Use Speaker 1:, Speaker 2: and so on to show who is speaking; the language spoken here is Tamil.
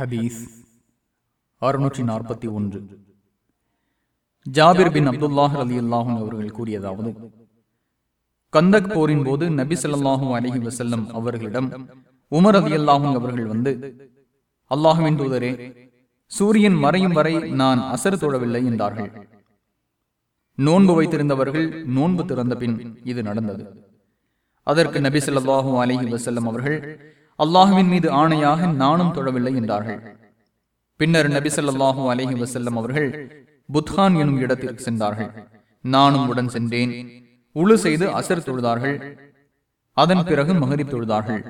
Speaker 1: ஹபீஸ் அறுநூற்றி நாற்பத்தி ஒன்று. ஜாபிர் பின் அப்துல்லாஹ் அலி அல்லாஹும் அவர்கள் கூறியதாவது கந்தக் போரின் போது நபி சொல்லாஹும் அலஹி வசல்லம் அவர்களிடம் உமர் அலி அல்லாஹும் அவர்கள் வந்து அல்லாஹுவின் தூதரே சூரியன் மறையும் வரை நான் அசர் தொழவில்லை என்றார்கள். நோன்பு வைத்திருந்தவர்கள் நோன்பு திறந்த பின் இது நடந்தது. அதற்கு நபி சொல்லாஹும் அலஹி வசல்லம் அவர்கள் அல்லாஹுவின் மீது ஆணையாக நானும் தொழவில்லை என்றார்கள். பின்னர் நபிசல்லாஹூ அலஹி வசல்லம் அவர்கள் புத்ஹான் எனும் இடத்திற்கு சென்றார்கள். நானும் உடன் சென்றேன். உழு செய்து அசர் தொழுதார்கள். அதன் பிறகு மகரிப் தொழுதார்கள்.